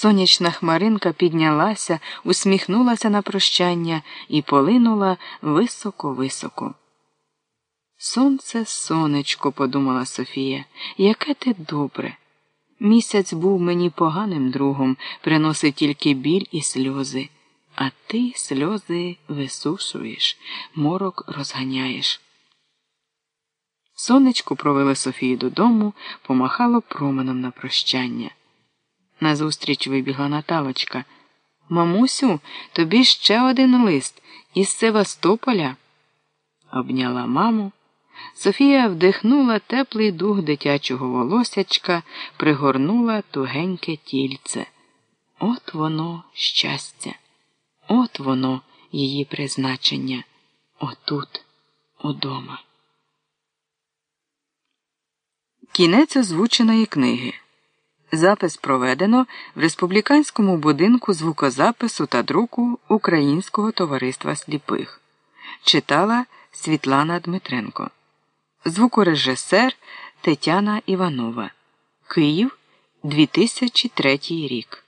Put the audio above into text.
Сонячна хмаринка піднялася, усміхнулася на прощання і полинула високо-високо. Сонце, сонечко, подумала Софія, яке ти добре. Місяць був мені поганим другом, приносив тільки біль і сльози, а ти сльози висушуєш, морок розганяєш. Сонечко провело Софію додому, помахало променем на прощання. Назустріч вибігла Наталочка. Мамусю, тобі ще один лист із Севастополя. Обняла маму. Софія вдихнула теплий дух дитячого волосячка, пригорнула тугеньке тільце. От воно щастя, от воно її призначення. Отут, удома. Кінець озвученої книги. Запис проведено в республіканському будинку звукозапису та друку Українського товариства сліпих. Читала Світлана Дмитренко. Звукорежисер Тетяна Іванова. Київ 2003 рік.